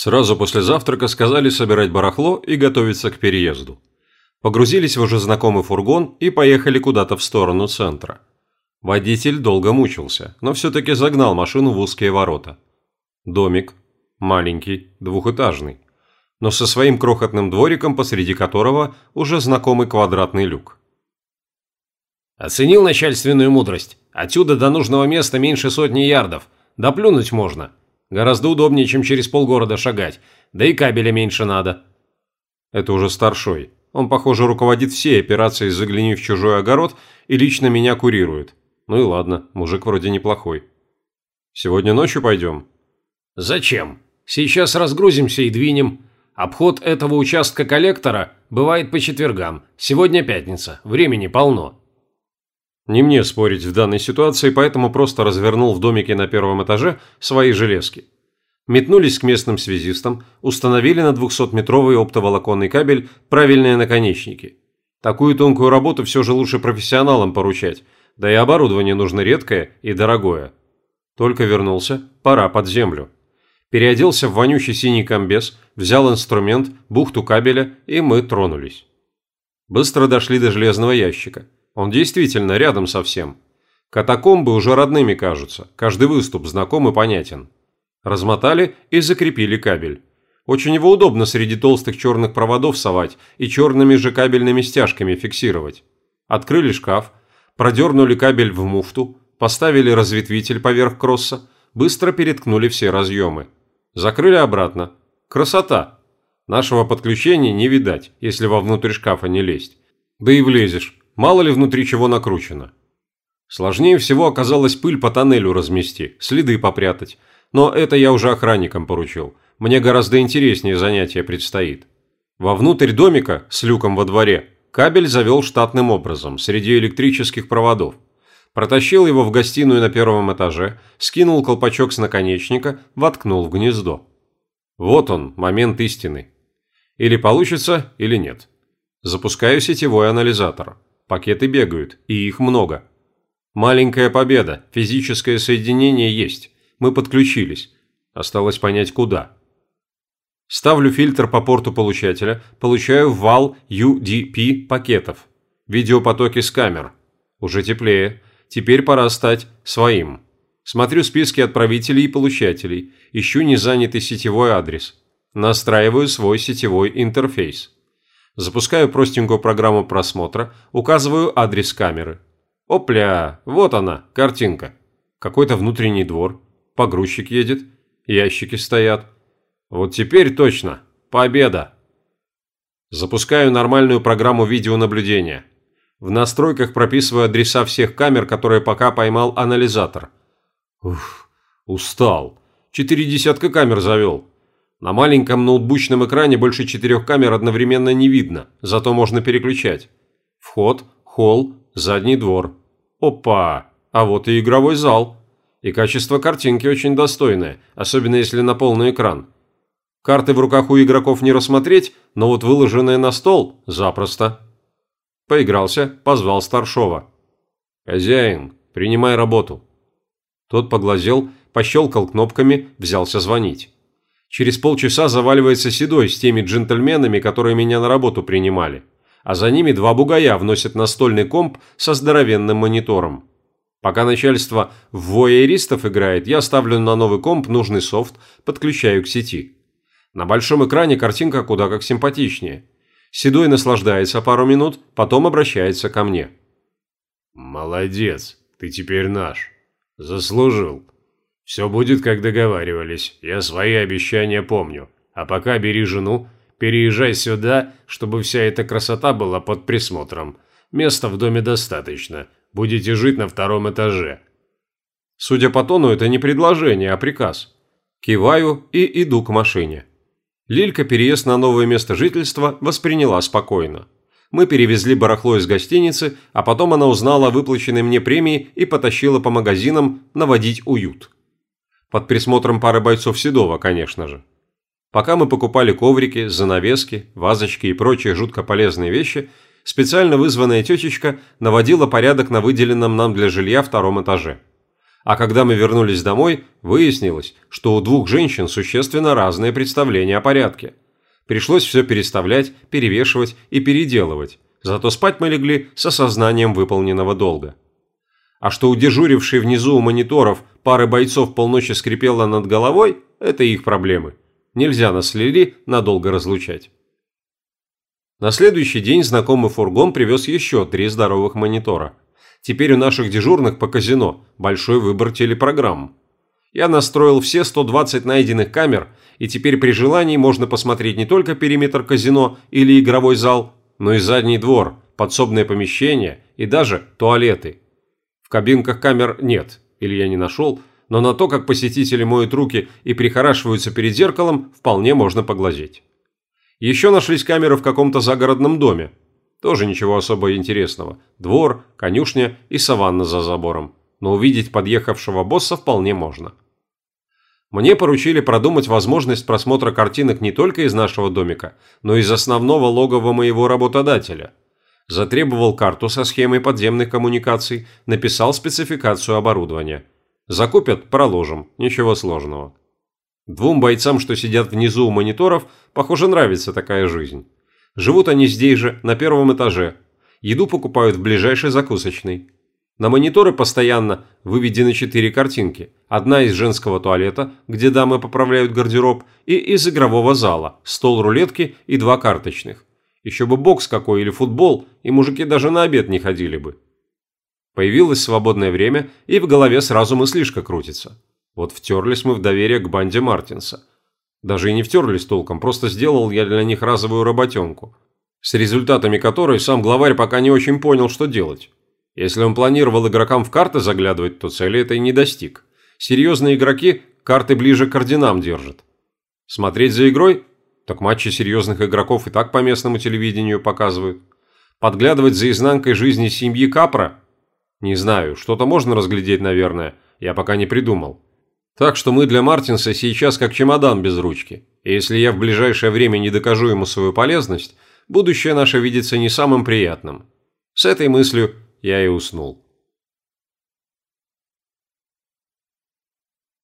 Сразу после завтрака сказали собирать барахло и готовиться к переезду. Погрузились в уже знакомый фургон и поехали куда-то в сторону центра. Водитель долго мучился, но все-таки загнал машину в узкие ворота. Домик. Маленький, двухэтажный. Но со своим крохотным двориком, посреди которого уже знакомый квадратный люк. Оценил начальственную мудрость. Отсюда до нужного места меньше сотни ярдов. Доплюнуть можно. Гораздо удобнее, чем через полгорода шагать. Да и кабеля меньше надо. Это уже старшой. Он, похоже, руководит всей операцией «Загляни в чужой огород» и лично меня курирует. Ну и ладно, мужик вроде неплохой. Сегодня ночью пойдем? Зачем? Сейчас разгрузимся и двинем. Обход этого участка коллектора бывает по четвергам. Сегодня пятница, времени полно. Не мне спорить в данной ситуации, поэтому просто развернул в домике на первом этаже свои железки. Метнулись к местным связистам, установили на 200-метровый оптоволоконный кабель правильные наконечники. Такую тонкую работу все же лучше профессионалам поручать, да и оборудование нужно редкое и дорогое. Только вернулся, пора под землю. Переоделся в вонючий синий комбез, взял инструмент, бухту кабеля, и мы тронулись. Быстро дошли до железного ящика. Он действительно рядом совсем. Катакомбы уже родными кажутся, каждый выступ знаком и понятен. Размотали и закрепили кабель. Очень его удобно среди толстых черных проводов совать и черными же кабельными стяжками фиксировать. Открыли шкаф, продернули кабель в муфту, поставили разветвитель поверх кросса, быстро переткнули все разъемы. Закрыли обратно. Красота! Нашего подключения не видать, если вовнутрь шкафа не лезть. Да и влезешь. Мало ли внутри чего накручено. Сложнее всего оказалось пыль по тоннелю размести, следы попрятать. Но это я уже охранникам поручил. Мне гораздо интереснее занятие предстоит. Вовнутрь домика, с люком во дворе, кабель завел штатным образом, среди электрических проводов. Протащил его в гостиную на первом этаже, скинул колпачок с наконечника, воткнул в гнездо. Вот он, момент истины. Или получится, или нет. Запускаю сетевой анализатор. Пакеты бегают, и их много. Маленькая победа, физическое соединение есть. Мы подключились. Осталось понять, куда. Ставлю фильтр по порту получателя, получаю вал UDP пакетов. Видеопотоки с камер. Уже теплее. Теперь пора стать своим. Смотрю списки отправителей и получателей. Ищу незанятый сетевой адрес. Настраиваю свой сетевой интерфейс. Запускаю простенькую программу просмотра, указываю адрес камеры. Опля, вот она, картинка. Какой-то внутренний двор. Погрузчик едет. Ящики стоят. Вот теперь точно. Победа. Запускаю нормальную программу видеонаблюдения. В настройках прописываю адреса всех камер, которые пока поймал анализатор. Уф, устал. Четыре десятка камер завел. На маленьком ноутбучном экране больше четырех камер одновременно не видно, зато можно переключать. Вход, холл, задний двор. Опа! А вот и игровой зал. И качество картинки очень достойное, особенно если на полный экран. Карты в руках у игроков не рассмотреть, но вот выложенные на стол – запросто. Поигрался, позвал старшова. «Хозяин, принимай работу». Тот поглазел, пощелкал кнопками, взялся звонить. Через полчаса заваливается Седой с теми джентльменами, которые меня на работу принимали. А за ними два бугая вносят настольный комп со здоровенным монитором. Пока начальство в воеристов играет, я ставлю на новый комп нужный софт, подключаю к сети. На большом экране картинка куда как симпатичнее. Седой наслаждается пару минут, потом обращается ко мне. «Молодец, ты теперь наш. Заслужил. Все будет, как договаривались. Я свои обещания помню. А пока бери жену, переезжай сюда, чтобы вся эта красота была под присмотром. Места в доме достаточно. Будете жить на втором этаже». Судя по тону, это не предложение, а приказ. Киваю и иду к машине. Лилька переезд на новое место жительства восприняла спокойно. Мы перевезли барахло из гостиницы, а потом она узнала о выплаченной мне премии и потащила по магазинам наводить уют. Под присмотром пары бойцов Седова, конечно же. Пока мы покупали коврики, занавески, вазочки и прочие жутко полезные вещи, специально вызванная тетечка наводила порядок на выделенном нам для жилья втором этаже. А когда мы вернулись домой, выяснилось, что у двух женщин существенно разные представления о порядке. Пришлось все переставлять, перевешивать и переделывать, зато спать мы легли с осознанием выполненного долга. А что у дежурившей внизу у мониторов пары бойцов полночи скрипела над головой, это их проблемы. Нельзя нас Лили надолго разлучать. На следующий день знакомый фургон привез еще три здоровых монитора – Теперь у наших дежурных по казино большой выбор телепрограмм. Я настроил все 120 найденных камер, и теперь при желании можно посмотреть не только периметр казино или игровой зал, но и задний двор, подсобные помещения и даже туалеты. В кабинках камер нет, или я не нашел, но на то, как посетители моют руки и прихорашиваются перед зеркалом, вполне можно поглазеть. Еще нашлись камеры в каком-то загородном доме, тоже ничего особо интересного. Двор, конюшня и саванна за забором. Но увидеть подъехавшего босса вполне можно. Мне поручили продумать возможность просмотра картинок не только из нашего домика, но и из основного логова моего работодателя. Затребовал карту со схемой подземных коммуникаций, написал спецификацию оборудования. Закупят – проложим, ничего сложного. Двум бойцам, что сидят внизу у мониторов, похоже, нравится такая жизнь. Живут они здесь же, на первом этаже. Еду покупают в ближайшей закусочной. На мониторы постоянно выведены четыре картинки. Одна из женского туалета, где дамы поправляют гардероб, и из игрового зала, стол рулетки и два карточных. Еще бы бокс какой или футбол, и мужики даже на обед не ходили бы. Появилось свободное время, и в голове сразу мыслишка крутится. Вот втерлись мы в доверие к банде Мартинса. Даже и не втерлись толком, просто сделал я для них разовую работенку, с результатами которой сам главарь пока не очень понял, что делать. Если он планировал игрокам в карты заглядывать, то цели этой не достиг. Серьезные игроки карты ближе к орденам держат. Смотреть за игрой? Так матчи серьезных игроков и так по местному телевидению показывают. Подглядывать за изнанкой жизни семьи Капра? Не знаю, что-то можно разглядеть, наверное, я пока не придумал. Так что мы для Мартинса сейчас как чемодан без ручки. И если я в ближайшее время не докажу ему свою полезность, будущее наше видится не самым приятным. С этой мыслью я и уснул.